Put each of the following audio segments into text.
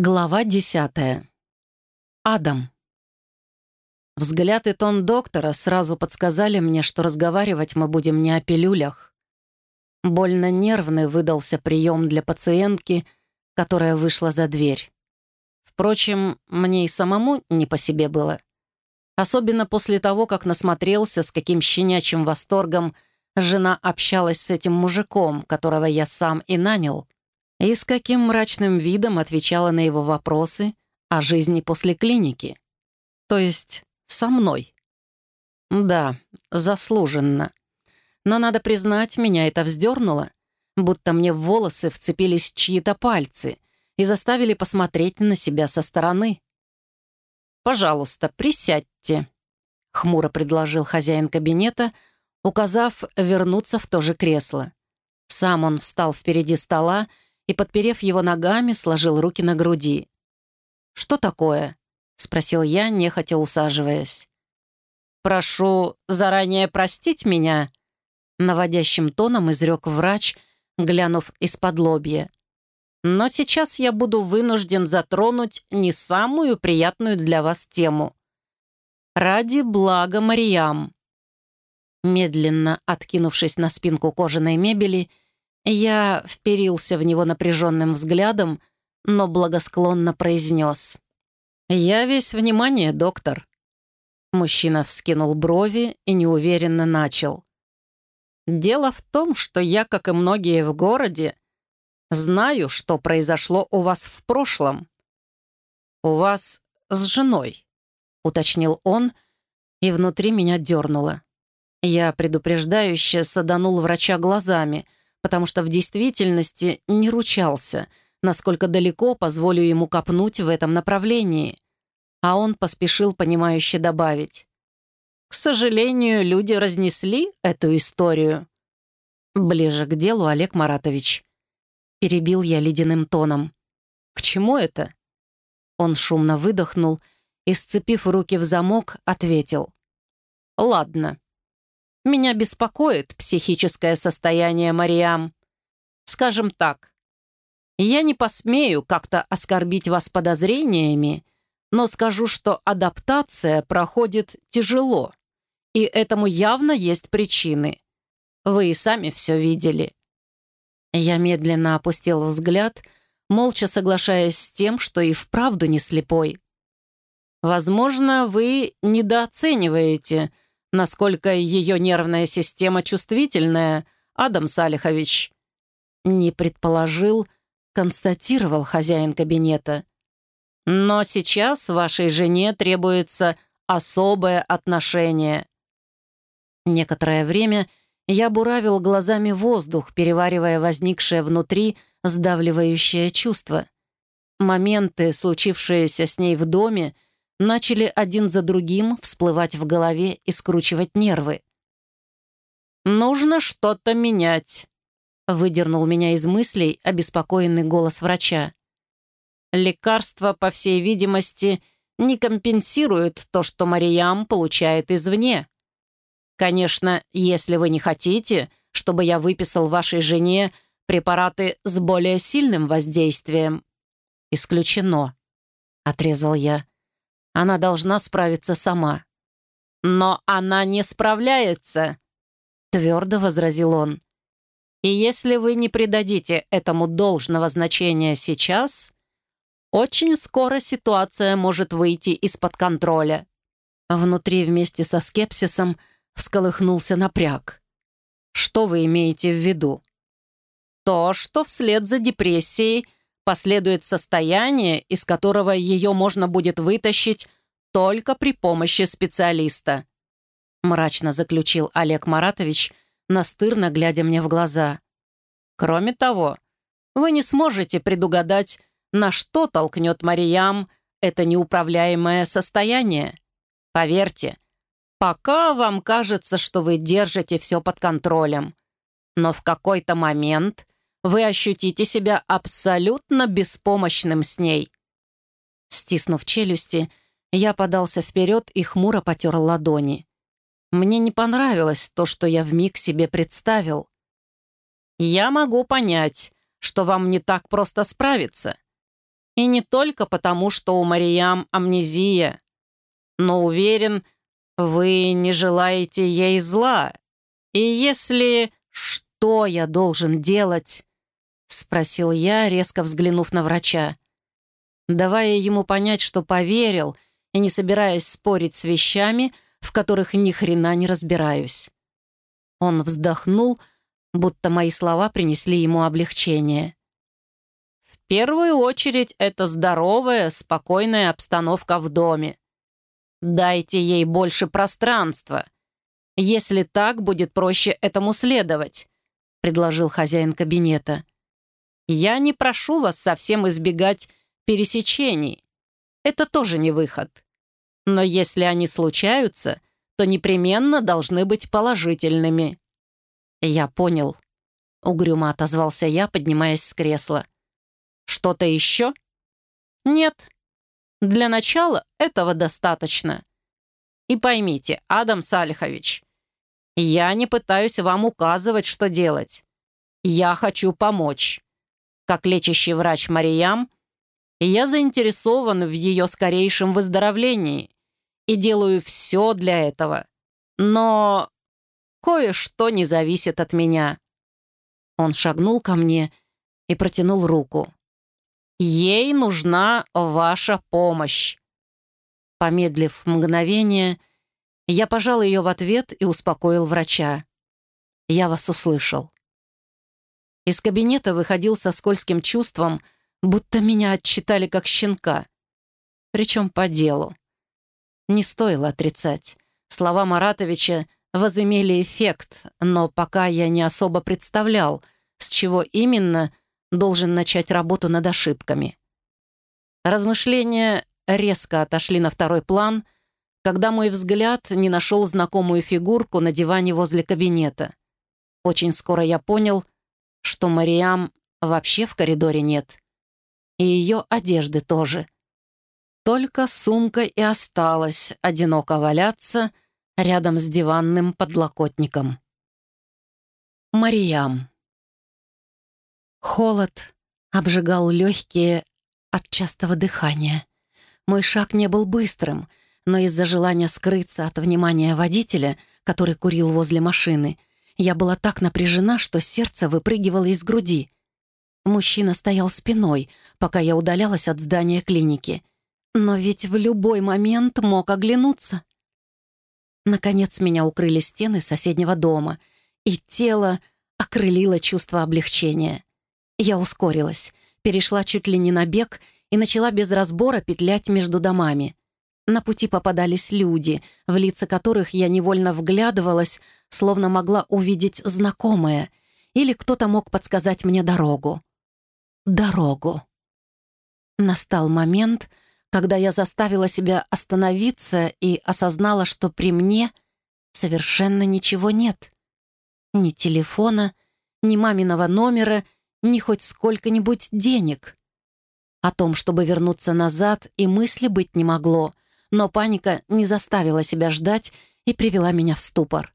Глава десятая. Адам. Взгляд и тон доктора сразу подсказали мне, что разговаривать мы будем не о пилюлях. Больно нервный выдался прием для пациентки, которая вышла за дверь. Впрочем, мне и самому не по себе было. Особенно после того, как насмотрелся, с каким щенячьим восторгом жена общалась с этим мужиком, которого я сам и нанял — и с каким мрачным видом отвечала на его вопросы о жизни после клиники. То есть со мной. Да, заслуженно. Но, надо признать, меня это вздернуло, будто мне в волосы вцепились чьи-то пальцы и заставили посмотреть на себя со стороны. «Пожалуйста, присядьте», — хмуро предложил хозяин кабинета, указав вернуться в то же кресло. Сам он встал впереди стола и, подперев его ногами, сложил руки на груди. «Что такое?» — спросил я, нехотя усаживаясь. «Прошу заранее простить меня», — наводящим тоном изрек врач, глянув из-под лобья. «Но сейчас я буду вынужден затронуть не самую приятную для вас тему. Ради блага Мариям». Медленно откинувшись на спинку кожаной мебели, — я вперился в него напряженным взглядом, но благосклонно произнес. «Я весь внимание, доктор». Мужчина вскинул брови и неуверенно начал. «Дело в том, что я, как и многие в городе, знаю, что произошло у вас в прошлом. У вас с женой», — уточнил он, и внутри меня дернуло. Я предупреждающе саданул врача глазами — потому что в действительности не ручался, насколько далеко позволю ему копнуть в этом направлении. А он поспешил понимающе добавить. «К сожалению, люди разнесли эту историю». «Ближе к делу, Олег Маратович». Перебил я ледяным тоном. «К чему это?» Он шумно выдохнул и, сцепив руки в замок, ответил. «Ладно, меня беспокоит психическое состояние Мариам. Скажем так, я не посмею как-то оскорбить вас подозрениями, но скажу, что адаптация проходит тяжело, и этому явно есть причины. Вы и сами все видели. Я медленно опустил взгляд, молча соглашаясь с тем, что и вправду не слепой. Возможно, вы недооцениваете насколько ее нервная система чувствительная, Адам Салихович. Не предположил, констатировал хозяин кабинета. Но сейчас вашей жене требуется особое отношение. Некоторое время я буравил глазами воздух, переваривая возникшее внутри сдавливающее чувство. Моменты, случившиеся с ней в доме, — начали один за другим всплывать в голове и скручивать нервы. «Нужно что-то менять», — выдернул меня из мыслей обеспокоенный голос врача. «Лекарства, по всей видимости, не компенсируют то, что Мариям получает извне. Конечно, если вы не хотите, чтобы я выписал вашей жене препараты с более сильным воздействием». «Исключено», — отрезал я. Она должна справиться сама. «Но она не справляется», — твердо возразил он. «И если вы не придадите этому должного значения сейчас, очень скоро ситуация может выйти из-под контроля». Внутри вместе со скепсисом всколыхнулся напряг. «Что вы имеете в виду?» «То, что вслед за депрессией — последует состояние, из которого ее можно будет вытащить только при помощи специалиста», мрачно заключил Олег Маратович, настырно глядя мне в глаза. «Кроме того, вы не сможете предугадать, на что толкнет Мариям это неуправляемое состояние. Поверьте, пока вам кажется, что вы держите все под контролем, но в какой-то момент вы ощутите себя абсолютно беспомощным с ней». Стиснув челюсти, я подался вперед и хмуро потер ладони. Мне не понравилось то, что я вмиг себе представил. «Я могу понять, что вам не так просто справиться. И не только потому, что у Мариям амнезия, но уверен, вы не желаете ей зла. И если... Что я должен делать? Спросил я, резко взглянув на врача. Давая ему понять, что поверил, и не собираясь спорить с вещами, в которых ни хрена не разбираюсь. Он вздохнул, будто мои слова принесли ему облегчение. «В первую очередь это здоровая, спокойная обстановка в доме. Дайте ей больше пространства. Если так, будет проще этому следовать», — предложил хозяин кабинета. «Я не прошу вас совсем избегать пересечений. Это тоже не выход. Но если они случаются, то непременно должны быть положительными». «Я понял», — угрюмо отозвался я, поднимаясь с кресла. «Что-то еще?» «Нет. Для начала этого достаточно. И поймите, Адам Салихович, я не пытаюсь вам указывать, что делать. Я хочу помочь. Как лечащий врач Мариям, я заинтересован в ее скорейшем выздоровлении и делаю все для этого. Но Кое-что не зависит от меня». Он шагнул ко мне и протянул руку. «Ей нужна ваша помощь». Помедлив мгновение, я пожал ее в ответ и успокоил врача. «Я вас услышал». Из кабинета выходил со скользким чувством, будто меня отчитали как щенка. Причем по делу. Не стоило отрицать. Слова Маратовича возымели эффект, но пока я не особо представлял, с чего именно должен начать работу над ошибками. Размышления резко отошли на второй план, когда мой взгляд не нашел знакомую фигурку на диване возле кабинета. Очень скоро я понял, что Мариам вообще в коридоре нет. И ее одежды тоже. Только сумка и осталась одиноко валяться — рядом с диванным подлокотником. Мариям. Холод обжигал легкие от частого дыхания. Мой шаг не был быстрым, но из-за желания скрыться от внимания водителя, который курил возле машины, я была так напряжена, что сердце выпрыгивало из груди. Мужчина стоял спиной, пока я удалялась от здания клиники. Но ведь в любой момент мог оглянуться. Наконец меня укрыли стены соседнего дома, и тело окрылило чувство облегчения. Я ускорилась, перешла чуть ли не на бег и начала без разбора петлять между домами. На пути попадались люди, в лица которых я невольно вглядывалась, словно могла увидеть знакомое, или кто-то мог подсказать мне дорогу. Дорогу. Настал момент, когда я заставила себя остановиться и осознала, что при мне совершенно ничего нет. Ни телефона, ни маминого номера, ни хоть сколько-нибудь денег. О том, чтобы вернуться назад, и мысли быть не могло, но паника не заставила себя ждать и привела меня в ступор.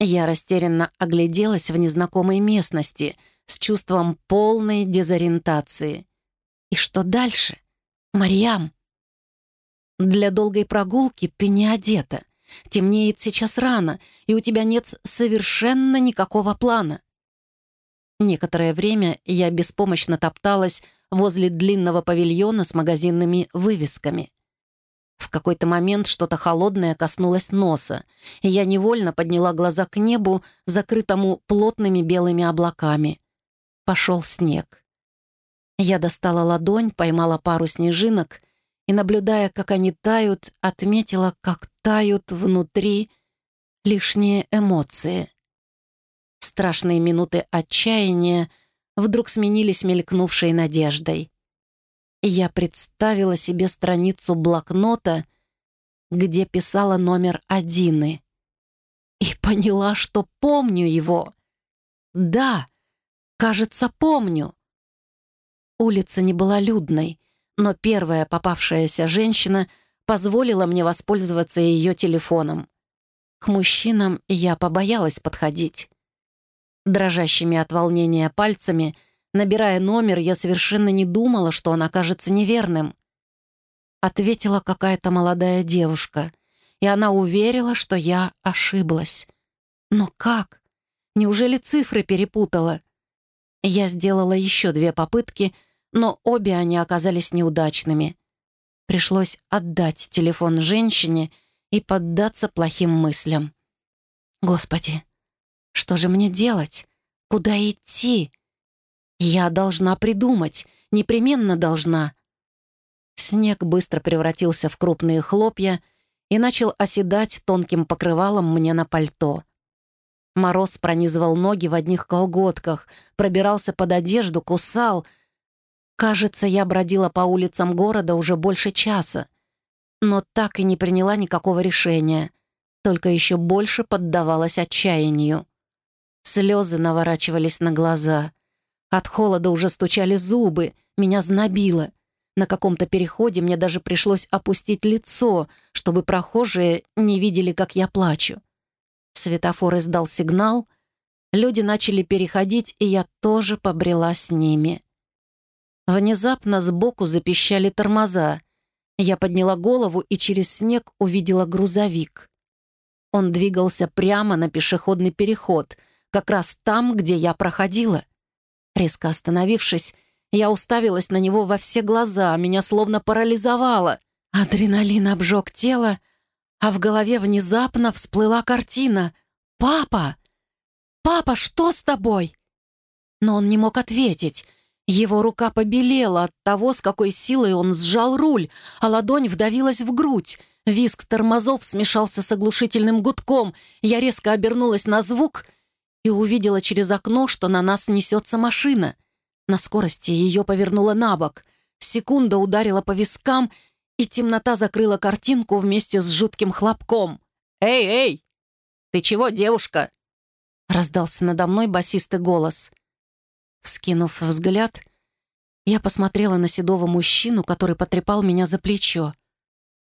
Я растерянно огляделась в незнакомой местности с чувством полной дезориентации. И что дальше? «Марьям!» «Для долгой прогулки ты не одета. Темнеет сейчас рано, и у тебя нет совершенно никакого плана». Некоторое время я беспомощно топталась возле длинного павильона с магазинными вывесками. В какой-то момент что-то холодное коснулось носа, и я невольно подняла глаза к небу, закрытому плотными белыми облаками. Пошел снег. Я достала ладонь, поймала пару снежинок и, наблюдая, как они тают, отметила, как тают внутри лишние эмоции. Страшные минуты отчаяния вдруг сменились мелькнувшей надеждой. Я представила себе страницу блокнота, где писала номер Адины, и поняла, что помню его. Да, кажется, помню. Улица не была людной, но первая попавшаяся женщина позволила мне воспользоваться ее телефоном. К мужчинам я побоялась подходить. Дрожащими от волнения пальцами Набирая номер, я совершенно не думала, что он окажется неверным. Ответила какая-то молодая девушка, и она уверила, что я ошиблась. Но как? Неужели цифры перепутала? Я сделала еще две попытки, но обе они оказались неудачными. Пришлось отдать телефон женщине и поддаться плохим мыслям. Господи, что же мне делать? Куда идти? Я должна придумать, непременно должна. Снег быстро превратился в крупные хлопья и начал оседать тонким покрывалом мне на пальто. Мороз пронизывал ноги в одних колготках, пробирался под одежду, кусал. Кажется, я бродила по улицам города уже больше часа, но так и не приняла никакого решения, только еще больше поддавалась отчаянию. Слезы наворачивались на глаза. От холода уже стучали зубы, меня знобило. На каком-то переходе мне даже пришлось опустить лицо, чтобы прохожие не видели, как я плачу. Светофор издал сигнал, люди начали переходить, и я тоже побрела с ними. Внезапно сбоку запищали тормоза. Я подняла голову и через снег увидела грузовик. Он двигался прямо на пешеходный переход, как раз там, где я проходила. Резко остановившись, я уставилась на него во все глаза, меня словно парализовало. Адреналин обжег тело, а в голове внезапно всплыла картина. «Папа! Папа, что с тобой?» Но он не мог ответить. Его рука побелела от того, с какой силой он сжал руль, а ладонь вдавилась в грудь. Виск тормозов смешался с оглушительным гудком. Я резко обернулась на звук и увидела через окно, что на нас несется машина. На скорости ее повернула на бок. Секунда ударила по вискам, и темнота закрыла картинку вместе с жутким хлопком. «Эй, эй! Ты чего, девушка?» Раздался надо мной басистый голос. Вскинув взгляд, я посмотрела на седого мужчину, который потрепал меня за плечо.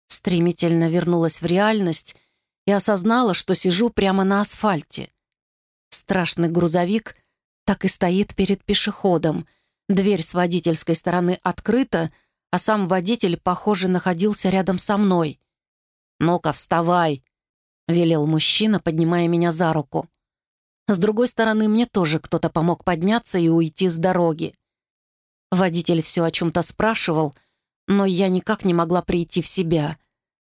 Стремительно вернулась в реальность и осознала, что сижу прямо на асфальте. Страшный грузовик так и стоит перед пешеходом. Дверь с водительской стороны открыта, а сам водитель, похоже, находился рядом со мной. «Ну-ка, вставай!» — велел мужчина, поднимая меня за руку. С другой стороны, мне тоже кто-то помог подняться и уйти с дороги. Водитель все о чем-то спрашивал, но я никак не могла прийти в себя.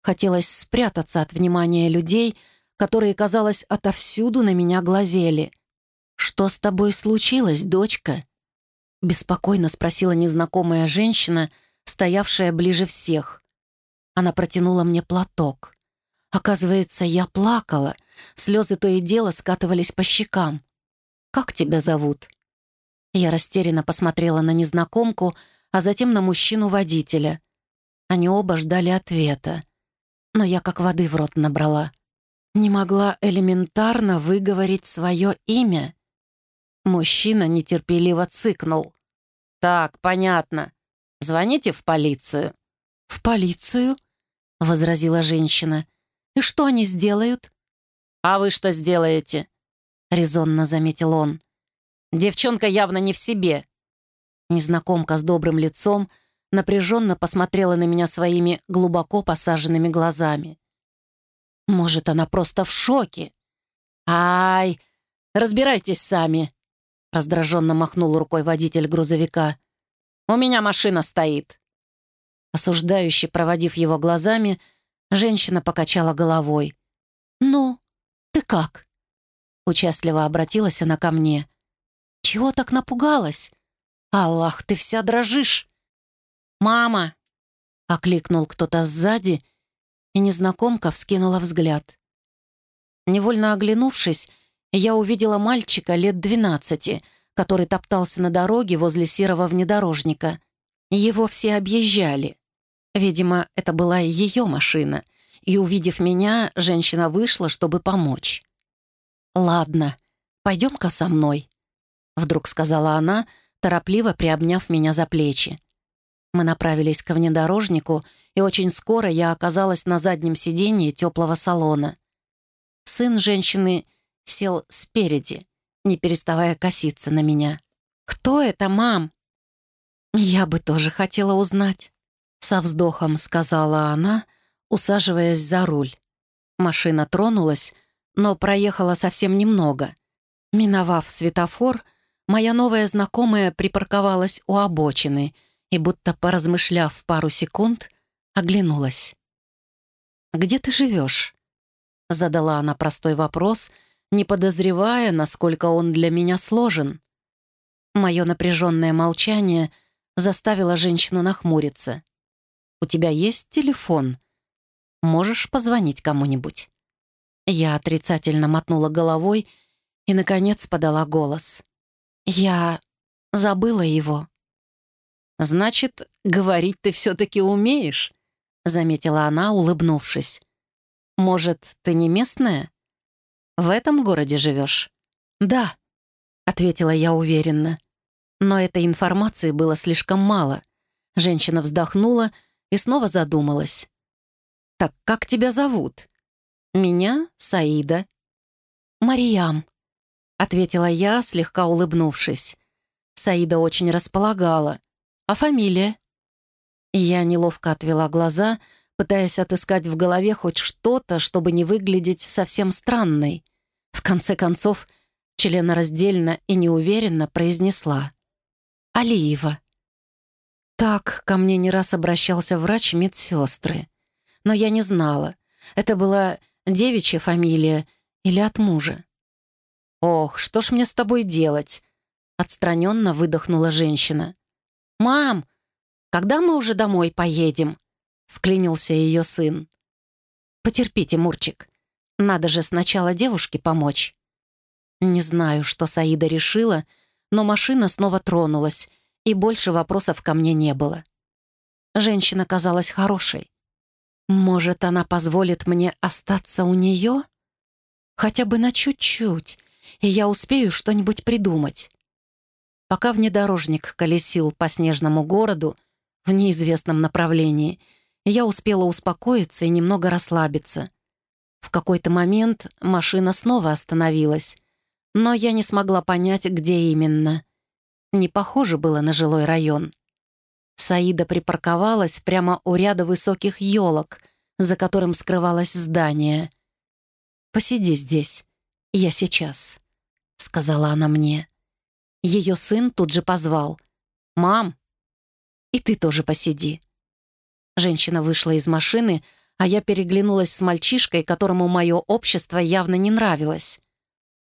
Хотелось спрятаться от внимания людей, которые, казалось, отовсюду на меня глазели. «Что с тобой случилось, дочка?» Беспокойно спросила незнакомая женщина, стоявшая ближе всех. Она протянула мне платок. Оказывается, я плакала. Слезы то и дело скатывались по щекам. «Как тебя зовут?» Я растерянно посмотрела на незнакомку, а затем на мужчину-водителя. Они оба ждали ответа. Но я как воды в рот набрала. Не могла элементарно выговорить свое имя. Мужчина нетерпеливо цыкнул. «Так, понятно. Звоните в полицию». «В полицию?» — возразила женщина. «И что они сделают?» «А вы что сделаете?» — резонно заметил он. «Девчонка явно не в себе». Незнакомка с добрым лицом напряженно посмотрела на меня своими глубоко посаженными глазами. «Может, она просто в шоке?» «Ай, разбирайтесь сами», Раздраженно махнул рукой водитель грузовика. «У меня машина стоит». Осуждающе проводив его глазами, женщина покачала головой. «Ну, ты как?» Участливо обратилась она ко мне. «Чего так напугалась? Аллах, ты вся дрожишь!» «Мама!» — окликнул кто-то сзади, и незнакомка вскинула взгляд. Невольно оглянувшись, я увидела мальчика лет двенадцати, который топтался на дороге возле серого внедорожника. Его все объезжали. Видимо, это была ее машина, и, увидев меня, женщина вышла, чтобы помочь. «Ладно, пойдем-ка со мной», — вдруг сказала она, торопливо приобняв меня за плечи. Мы направились к внедорожнику, и очень скоро я оказалась на заднем сиденье теплого салона. Сын женщины сел спереди, не переставая коситься на меня. «Кто это, мам?» «Я бы тоже хотела узнать», — со вздохом сказала она, усаживаясь за руль. Машина тронулась, но проехала совсем немного. Миновав светофор, моя новая знакомая припарковалась у обочины и, будто поразмышляв пару секунд, оглянулась. «Где ты живешь?» Задала она простой вопрос, не подозревая, насколько он для меня сложен. Мое напряженное молчание заставило женщину нахмуриться. «У тебя есть телефон? Можешь позвонить кому-нибудь?» Я отрицательно мотнула головой и, наконец, подала голос. «Я забыла его». «Значит, говорить ты все-таки умеешь?» заметила она, улыбнувшись. «Может, ты не местная? В этом городе живешь?» «Да», — ответила я уверенно. Но этой информации было слишком мало. Женщина вздохнула и снова задумалась. «Так как тебя зовут?» «Меня Саида». «Мариям», — ответила я, слегка улыбнувшись. Саида очень располагала. «А фамилия?» Я неловко отвела глаза, пытаясь отыскать в голове хоть что-то, чтобы не выглядеть совсем странной. В конце концов, членораздельно и неуверенно произнесла. «Алиева». Так ко мне не раз обращался врач медсестры. Но я не знала, это была девичья фамилия или от мужа. «Ох, что ж мне с тобой делать?» Отстраненно выдохнула женщина. «Мам, когда мы уже домой поедем?» — вклинился ее сын. «Потерпите, Мурчик. Надо же сначала девушке помочь». Не знаю, что Саида решила, но машина снова тронулась, и больше вопросов ко мне не было. Женщина казалась хорошей. Может, она позволит мне остаться у нее? Хотя бы на чуть-чуть, и я успею что-нибудь придумать. Пока внедорожник колесил по снежному городу, в неизвестном направлении, я успела успокоиться и немного расслабиться. В какой-то момент машина снова остановилась, но я не смогла понять, где именно. Не похоже было на жилой район. Саида припарковалась прямо у ряда высоких елок, за которым скрывалось здание. «Посиди здесь, я сейчас», — сказала она мне. Ее сын тут же позвал. «Мам, и ты тоже посиди». Женщина вышла из машины, а я переглянулась с мальчишкой, которому мое общество явно не нравилось.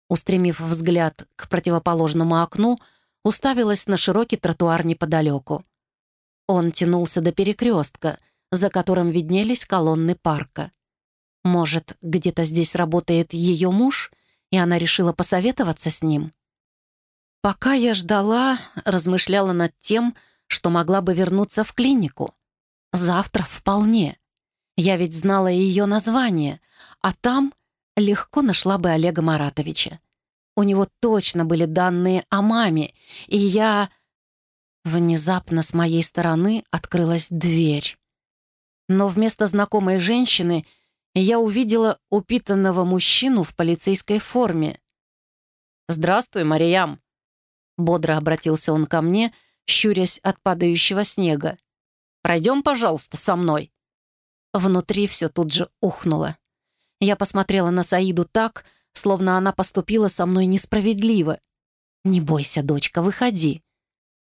Устремив взгляд к противоположному окну, уставилась на широкий тротуар неподалеку. Он тянулся до перекрестка, за которым виднелись колонны парка. Может, где-то здесь работает ее муж, и она решила посоветоваться с ним? Пока я ждала, размышляла над тем, что могла бы вернуться в клинику. Завтра вполне. Я ведь знала ее название, а там легко нашла бы Олега Маратовича. У него точно были данные о маме, и я... Внезапно с моей стороны открылась дверь. Но вместо знакомой женщины я увидела упитанного мужчину в полицейской форме. «Здравствуй, Мариям!» Бодро обратился он ко мне — щурясь от падающего снега. «Пройдем, пожалуйста, со мной». Внутри все тут же ухнуло. Я посмотрела на Саиду так, словно она поступила со мной несправедливо. «Не бойся, дочка, выходи».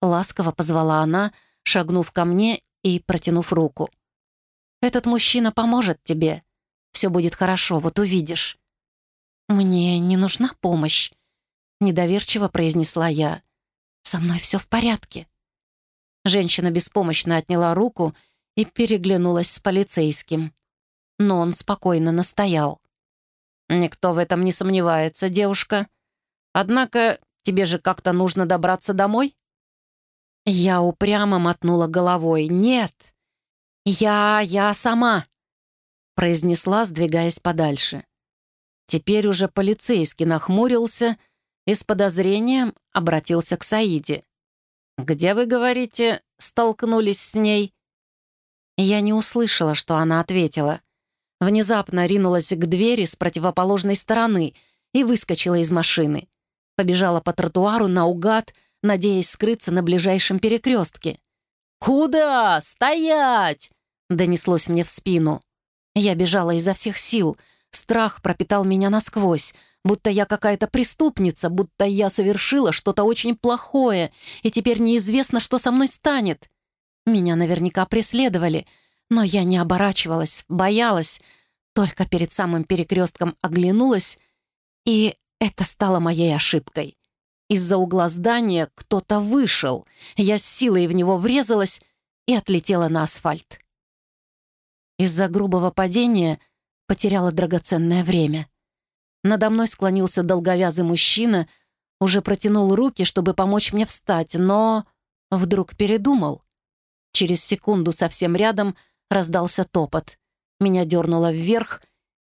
Ласково позвала она, шагнув ко мне и протянув руку. «Этот мужчина поможет тебе. Все будет хорошо, вот увидишь». «Мне не нужна помощь», — недоверчиво произнесла я. Со мной все в порядке». Женщина беспомощно отняла руку и переглянулась с полицейским. Но он спокойно настоял. «Никто в этом не сомневается, девушка. Однако тебе же как-то нужно добраться домой?» Я упрямо мотнула головой. «Нет, я... я сама», — произнесла, сдвигаясь подальше. Теперь уже полицейский нахмурился и с подозрением обратился к Саиде. «Где, вы говорите, столкнулись с ней?» Я не услышала, что она ответила. Внезапно ринулась к двери с противоположной стороны и выскочила из машины. Побежала по тротуару наугад, надеясь скрыться на ближайшем перекрестке. «Куда? Стоять!» — донеслось мне в спину. Я бежала изо всех сил. Страх пропитал меня насквозь, будто я какая-то преступница, будто я совершила что-то очень плохое, и теперь неизвестно, что со мной станет. Меня наверняка преследовали, но я не оборачивалась, боялась, только перед самым перекрестком оглянулась, и это стало моей ошибкой. Из-за угла здания кто-то вышел, я с силой в него врезалась и отлетела на асфальт. Из-за грубого падения потеряла драгоценное время. Надо мной склонился долговязый мужчина, уже протянул руки, чтобы помочь мне встать, но вдруг передумал. Через секунду совсем рядом раздался топот. Меня дернуло вверх,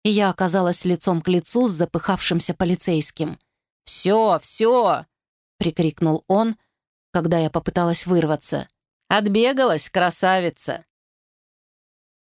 и я оказалась лицом к лицу с запыхавшимся полицейским. «Все, все!» — прикрикнул он, когда я попыталась вырваться. «Отбегалась, красавица!»